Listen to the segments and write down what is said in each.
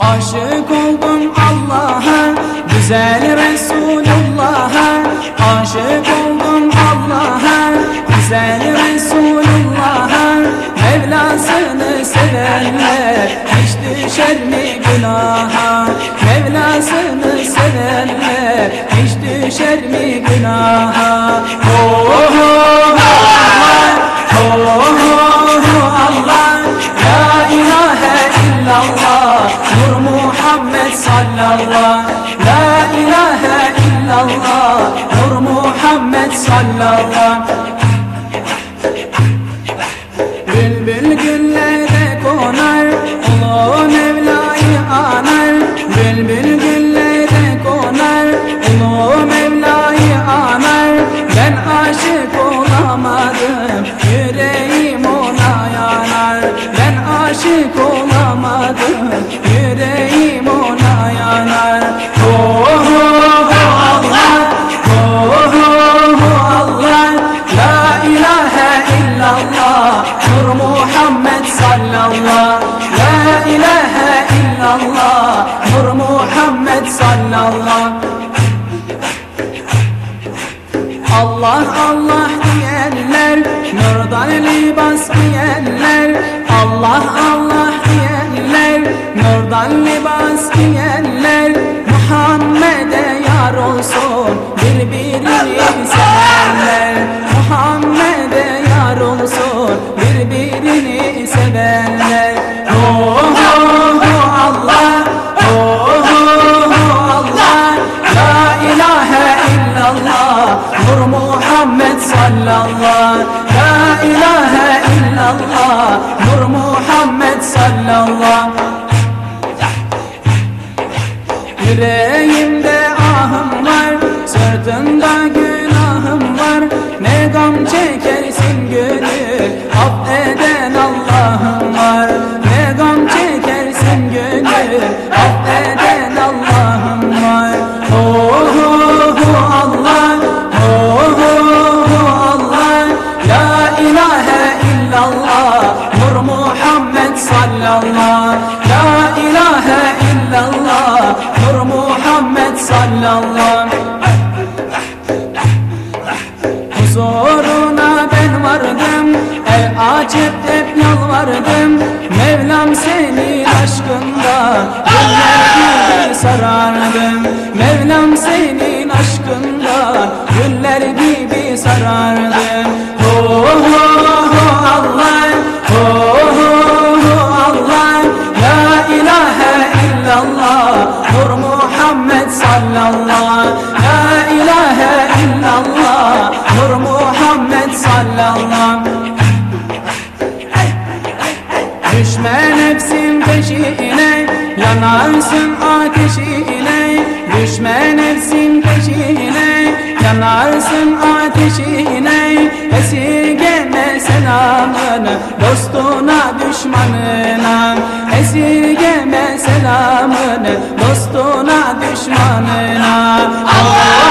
Aşık oldum Allah'a Güzel Resulullah'a. Aşık oldum Allah'a Güzel Resulullah'a. Mevlasını sevenler Hiç düşer mi günaha? Mevlasını sevenler Hiç düşer mi günaha? Allah Allah Allah diyenler Nurdan libas diyenler. Allah Allah diyenler Nurdan libas diyenler. Muhammed'e yar olsun birbirini sevenler. Muhammed'e yar olsun birbirini sevenler. إلا الله senin aşkında Güller gibi sarardım. Mevlam seni Yanarsın ateşine Esirgeme selamını Dostuna düşmanına. Esirgeme selamını Dostuna düşmanına. Allah!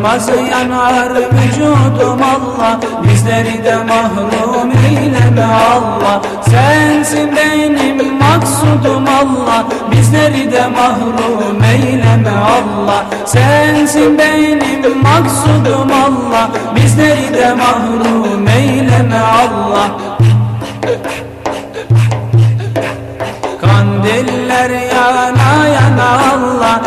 Durmaz yanar vücudum Allah Bizleri de mahrum eyleme Allah. Sensin benim maksudum Allah Bizleri de mahrum eyleme Allah. Sensin benim maksudum Allah Bizleri de mahrum eyleme Allah. Kandiller yana yana Allah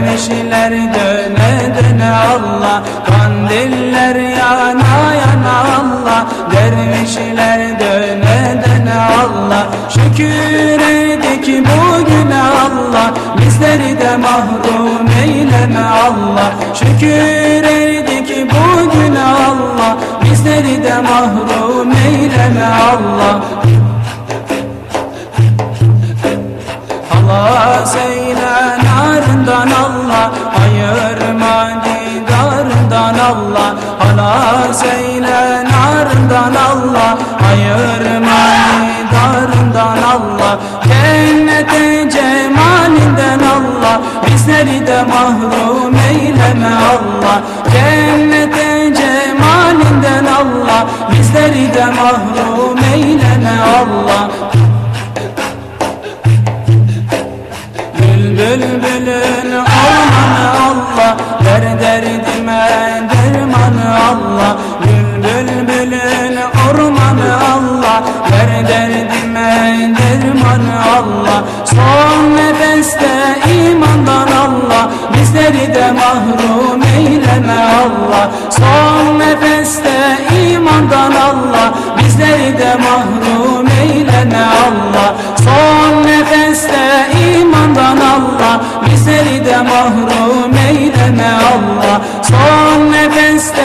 Dervişler döne döne Allah Kandiller yana yana Allah Dervişler döne döne Allah. Şükür edik bugüne Allah Bizleri de mahrum eyleme Allah. Şükür edik bugüne Allah Bizleri de mahrum eyleme Allah. Allah eyle narından Allah Ayırma didarından Allah. Allah eyle narından Allah. Ayırma didarından Allah. Cennete cemalinden Allah. Bizleri de mahrum eyleme Allah. Cennete cemalinden Allah. Bizleri de mahrum eyleme Allah. Bülbülün mahrum eyleme Allah. Son nefeste imandan Allah. Bizleri de mahrum eyleme Allah. Son nefeste imandan Allah. Bizleri de mahrum eyleme Allah. Son nefeste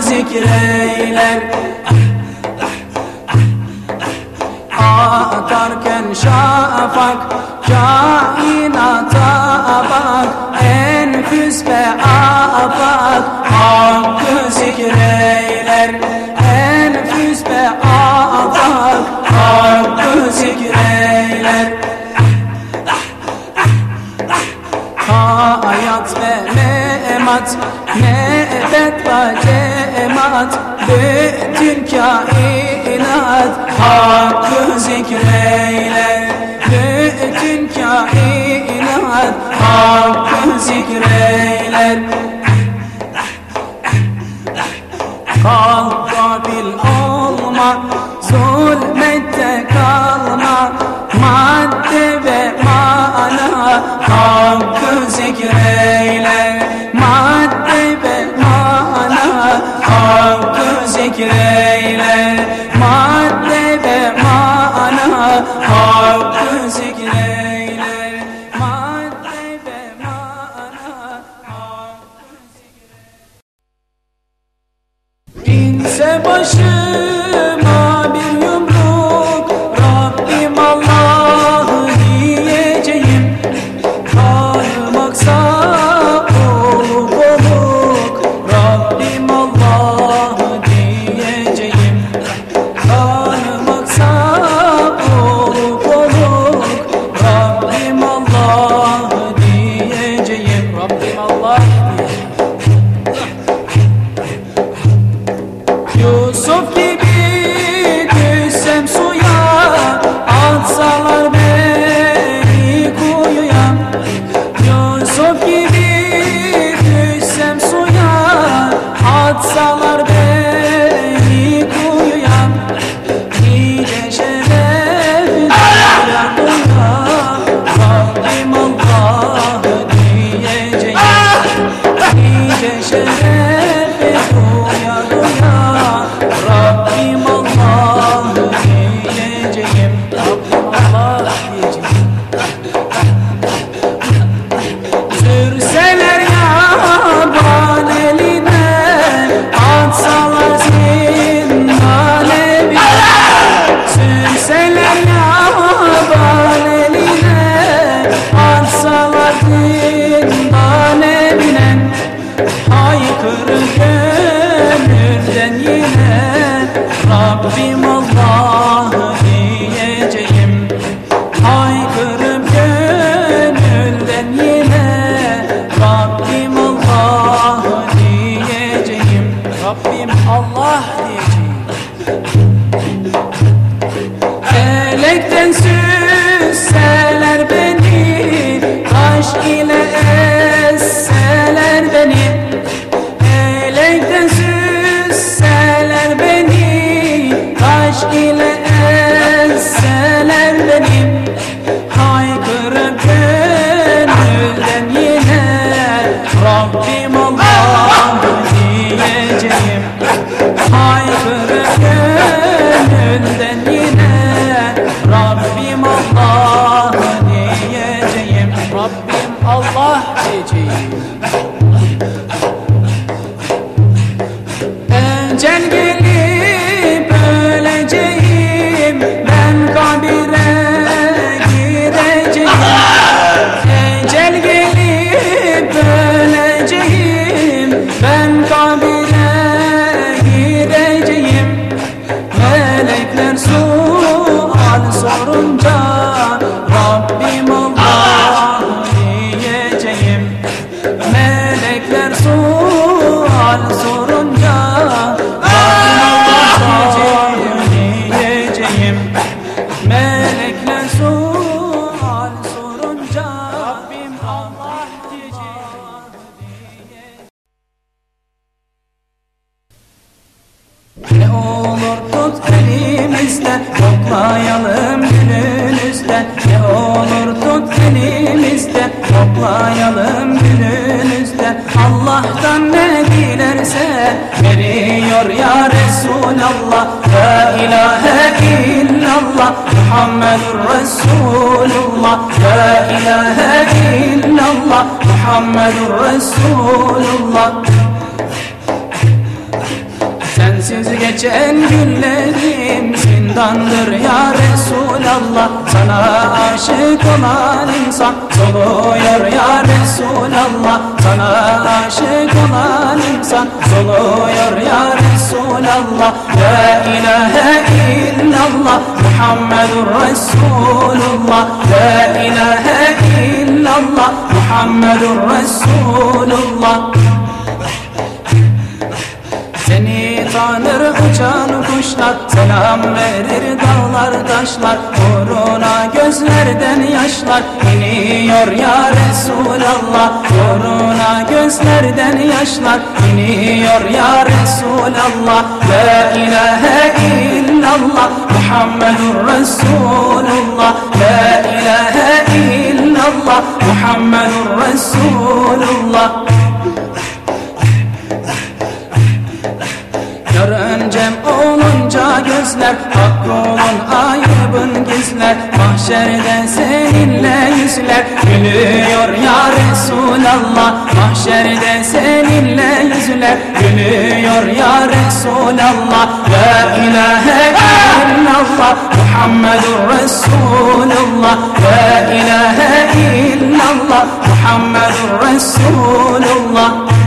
zikreyler Atarken şafak kainata bak Enfüs ve afak hakkı zikreyler Enfüs ve afak hakkı zikreyler Hayat ve nemat nebet ve inat Bütün kainat Hakkı zikreyle. Bütün kainat Hakkı zikreyler Kalk kabil olma Zul seni tanır uçan kuşlar Selam verir dağlar taşlar. Uğruna gözlerden yaşlar iniyor ya Resulallah. Uğruna gözlerden yaşlar iniyor ya Resulallah. La ilahe illallah Muhammedur Resulullah. La ilahe illallah Muhammedur Resulullah olunca gözler Hakkının ayıbın gizler. Mahşerde seninle yüzler. Gülüyor ya Resulallah. Mahşerde seninle yüzler. Gülüyor ya Resulallah. La ilahe illallah. Muhammedur Resulullah. La ilahe illallah. Muhammedur Resulullah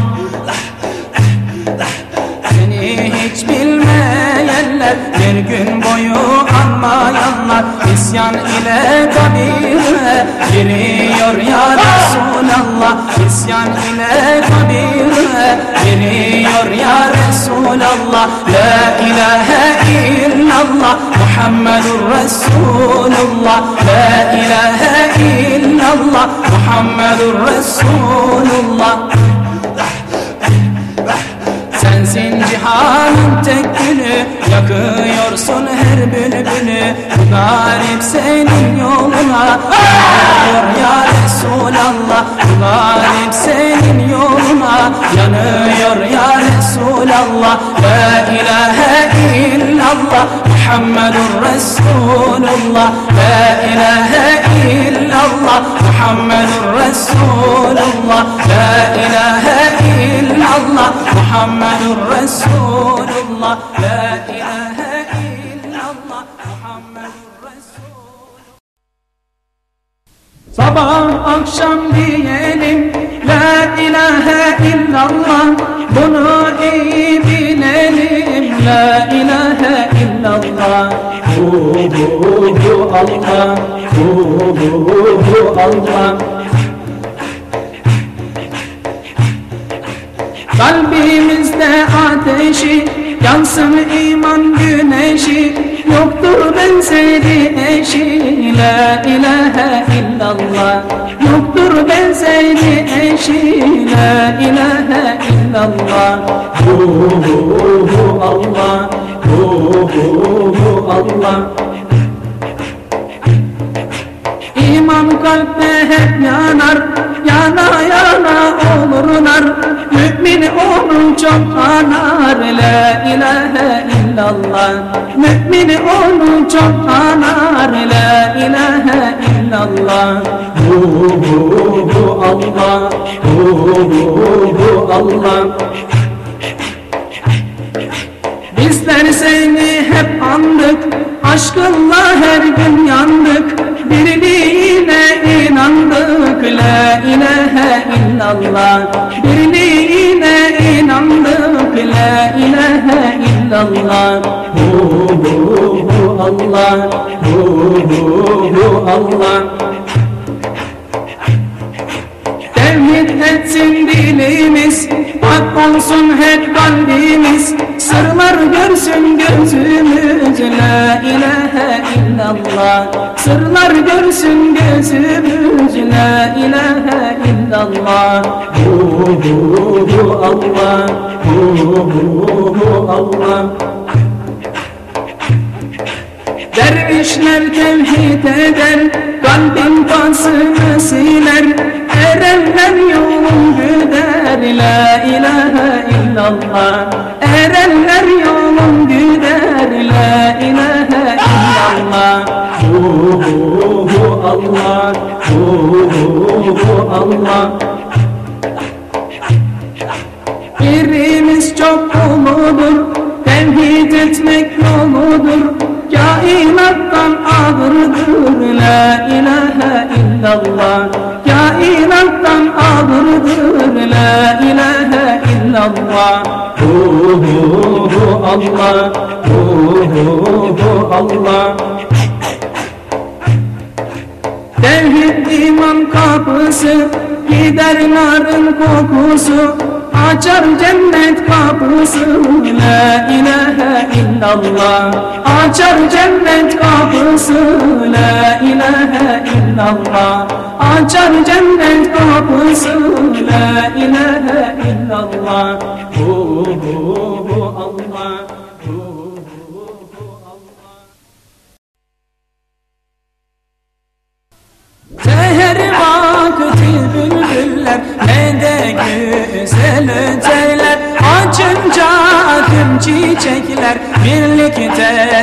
Bir gün boyu anmayanlar isyan ile kabire Giriyor ya Resulallah. İsyan ile kabire Giriyor ya Resulallah. La ilahe illallah Muhammedur Resulullah. La ilahe illallah Muhammedur Resulullah cihanın tek gülü Yakıyorsun her bülbülü. Garip senin yoluna. Yanıyor ya Resulallah garip senin yoluna. Yanıyor ya Resulallah La ilahe illallah. Muhammedur Resulullah La ilahe illallah. Muhammedur Resulullah La ilahe illallah Muhammedur Resulullah. La ilahe illallah Muhammedur Resulullah. Sabah akşam diyelim La ilahe illallah. Bunu iyi bilelim. La ilahe illallah. Hu hu hu Allah. Hu hu hu Allah Kalbimizde ateşi Yansın iman güneşi Yoktur benzeri eşi. La ilahe illallah Yoktur benzeri eşi. La ilahe illallah Hu hu hu Allah Hu hu hu Allah. İman kalpte hep yanar Yana yana olurlar Mümin onu çok anar La ilahe illallah. Mümin onu çok anar La ilahe illallah. Hu hu hu Allah. Hu hu hu Allah. Bizler seni hep andık Aşkınla her gün yandık Birliğine inandık La ilahe illallah. Birliğine inandık La ilahe illallah. Hu hu hu Allah. Hu hu hu Allah. Tevhid etsin dilimiz Hak olsun hep kalbimiz Sırlar görsün gözümüz La ilahe illallah. Sırlar görsün gözümüz La ilahe illallah. Hu hu hu Allah. Hu hu hu Allah. Dervişler tevhid eder Kalbin pasını siler. Erenler yolun güder La ilahe illallah gidenler yolun gider La ilahe illallah. Huhuhu Allah Huhuhu Allah. Birimiz çok umudur Tevhid etmek yoludur. Kainat haktan ağırdır. La ilahe illallah. Kainattan ağırdır. La ilahe illallah. Hu hu hu Allah. Hu hu hu Allah. Tevhid iman kapısı Gider narın kokusu. Açar cennet kapısını La ilahe illallah. Açar cennet kapısını La ilahe illallah. Açar cennet kapısını La ilahe illallah. Hu hu hu Allah. Seher güller ne de güzel öterler Açınca tüm çiçekler birlikte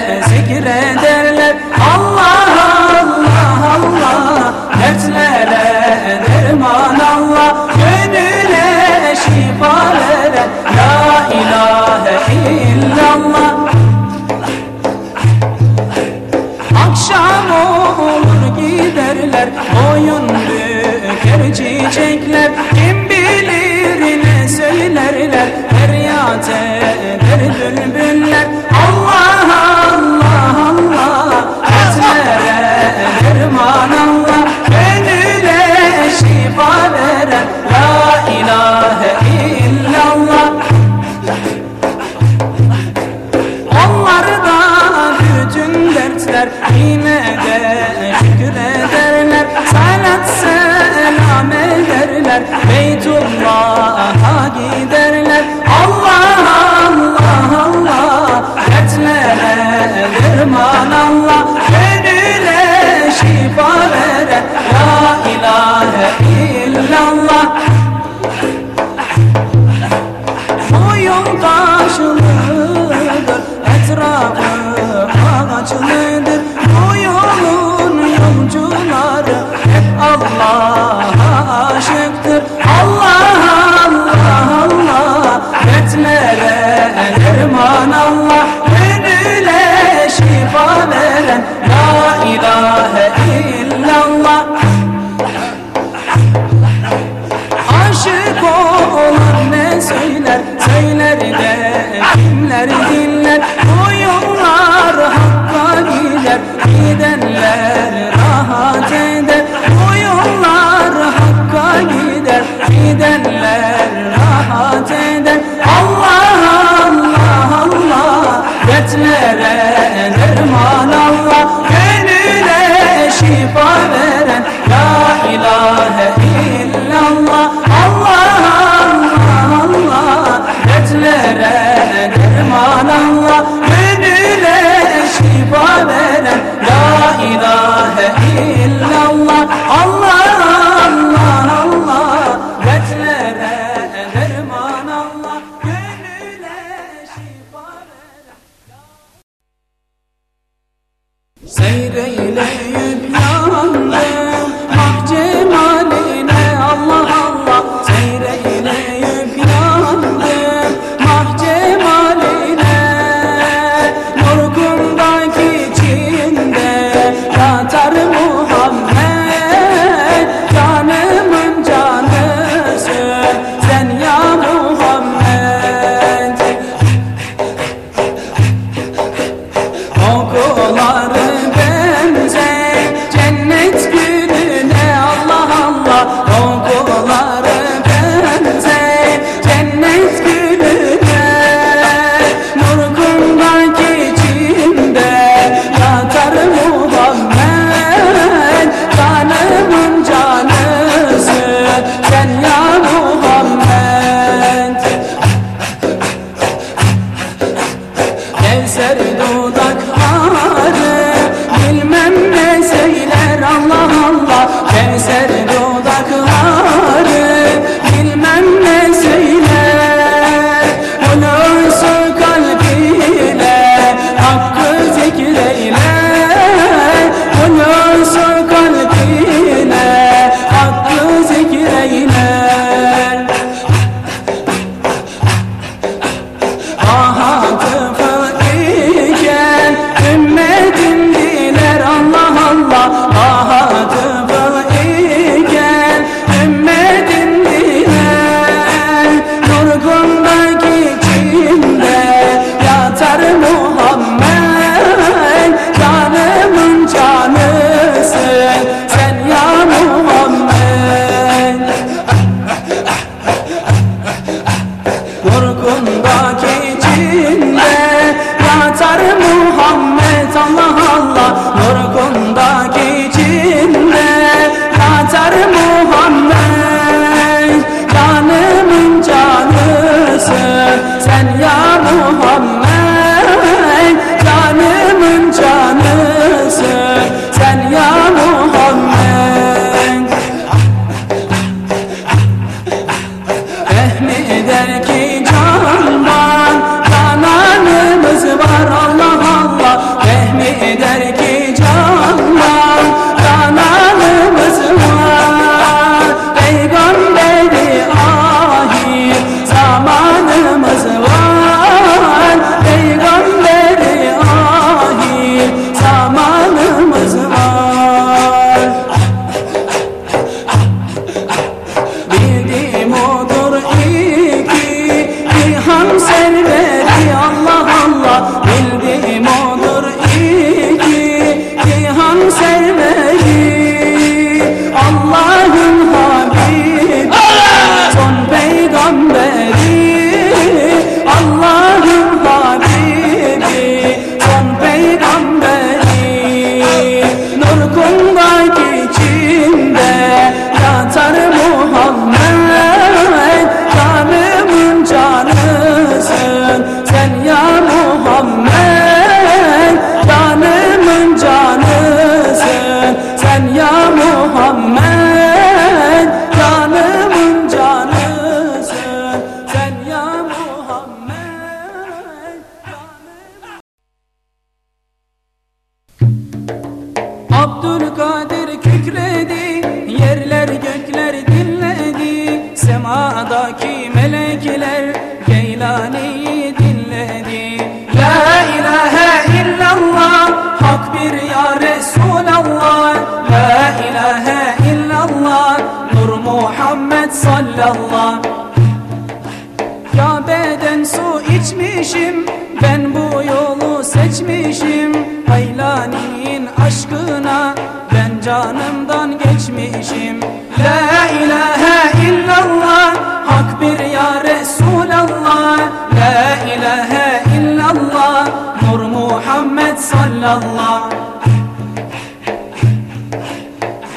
etmişim La ilahe illallah Hak bir ya Resulallah. La ilahe illallah Nur Muhammed sallallah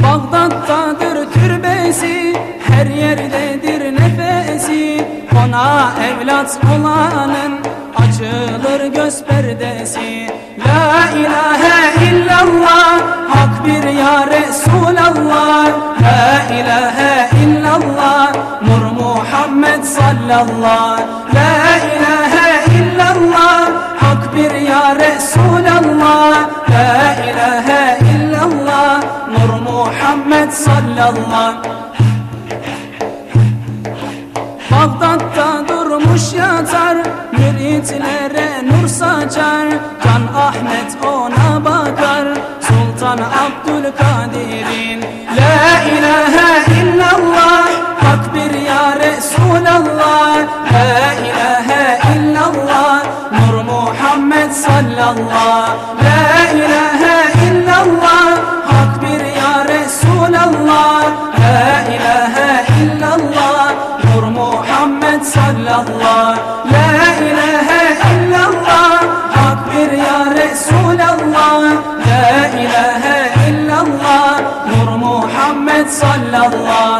Bağdat'tadır türbesi Her yerdedir nefesi. Ona evlat olanın Açılır göz perdesi. illallah La ilahe illallah Hak bir ya Resulallah. La ilahe illallah Nur Muhammed sallallahu Allah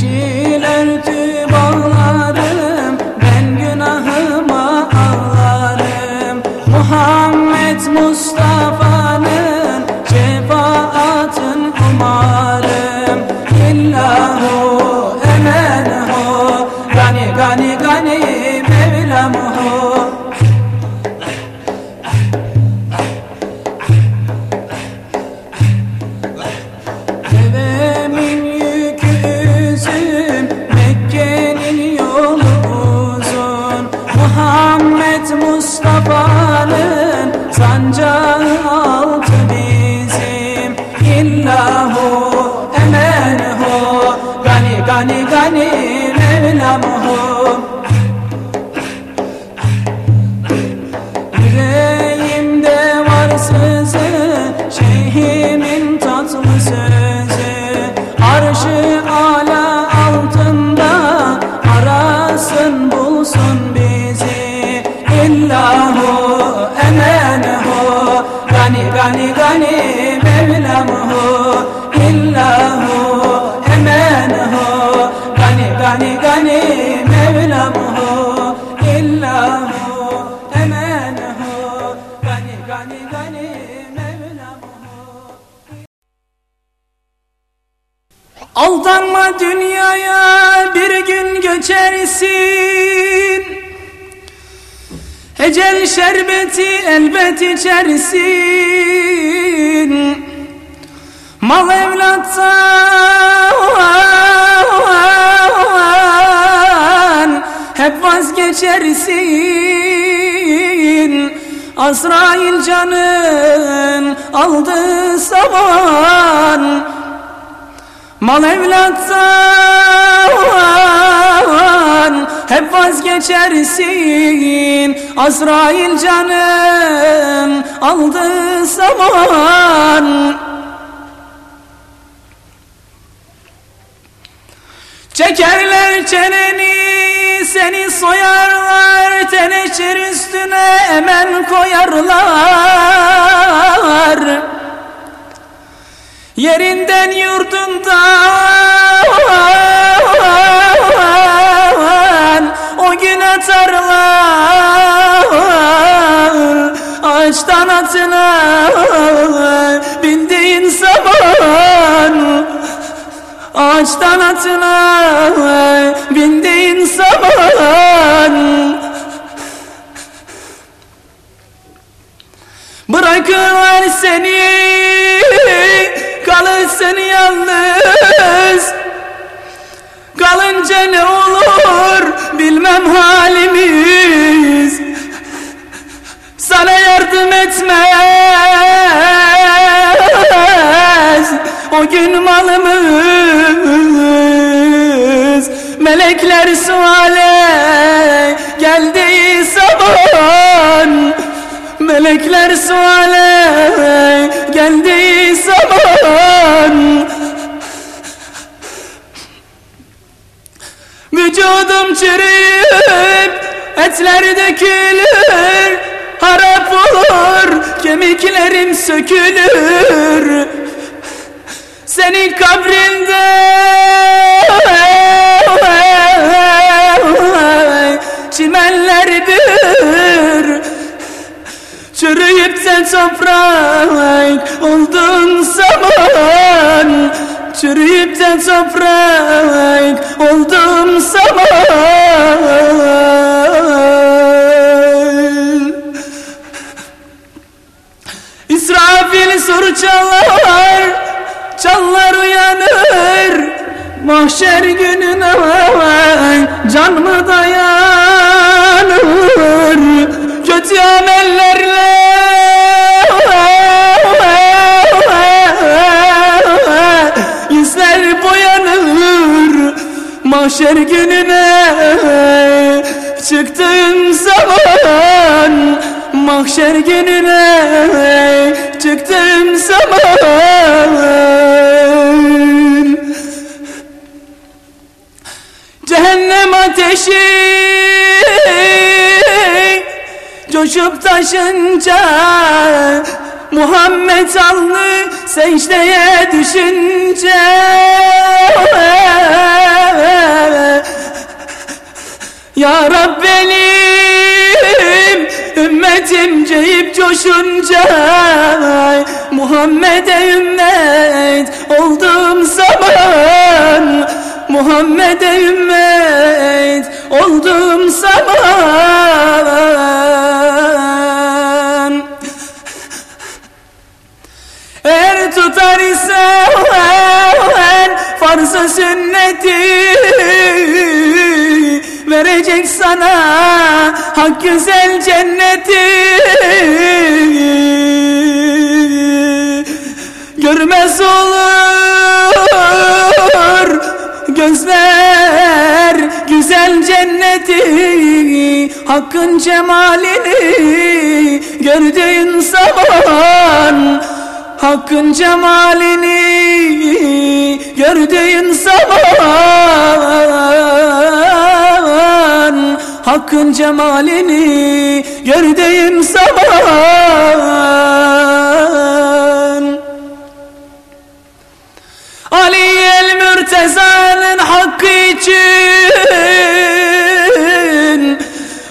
kişiler tüm Gani gani Mevlamuhu Aldanma dünyaya bir gün göçersin Ecel şerbeti elbet içersin. Mal evlattan hep vazgeçersin Azrail canın aldı zaman Mal evlattan hep vazgeçersin. Azrail canın aldı zaman Çekerler çeneni seni soyarlar Teneşir üstüne hemen koyarlar. Yerinden yurdundan O gün atarlar. Ağaçtan atına bindiğin zaman Ağaçtan atına bindiğin zaman. Bırakırlar seni Kalırsın yalnız. Kalınca ne olur bilmem halimiz. Sana yardım etmez O gün malımız. Melekler suale geldiği zaman Melekler suale geldiği zaman Vücudum çürüyüp etler dökülür Harap olur kemiklerim sökülür Senin kabrinde. Çimenler büyür Çürüyüp de toprak oldun zaman. Çürüyüp de toprak oldum zaman. İsrafil soru çalar Çallar uyanır Mahşer gününe Can mı dayanır? Kötü amellerle Yüzler boyanır Mahşer gününe Çıktığın zaman Mahşer gününe Çıktığım zaman ateşi Coşup taşınca Muhammed alnı secdeye düşünce Ya Rab benim ümmetim ceyip coşunca Muhammed'e ümmet olduğum zaman Muhammed'e ümmet olduğum zaman Eğer tutar isen farz-ı sünneti Verecek sana hak güzel cenneti. Görmez olur gözler güzel cenneti Hakkın cemalini gördüğün zaman Hakkın cemalini gördüğün zaman Hakkın cemalini gördüğün zaman Ali el Mürteza'nın hakkı için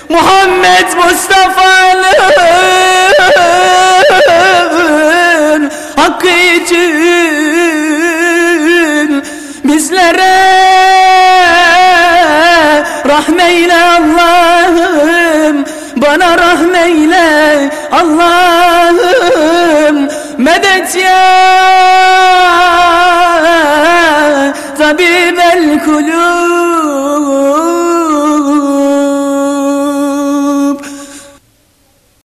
Muhammed Mustafa'nın hakkı için bizlere rahmeyle Allah'ım. Bana rahmeyle Allah'ım. Medet ya tabibel kulub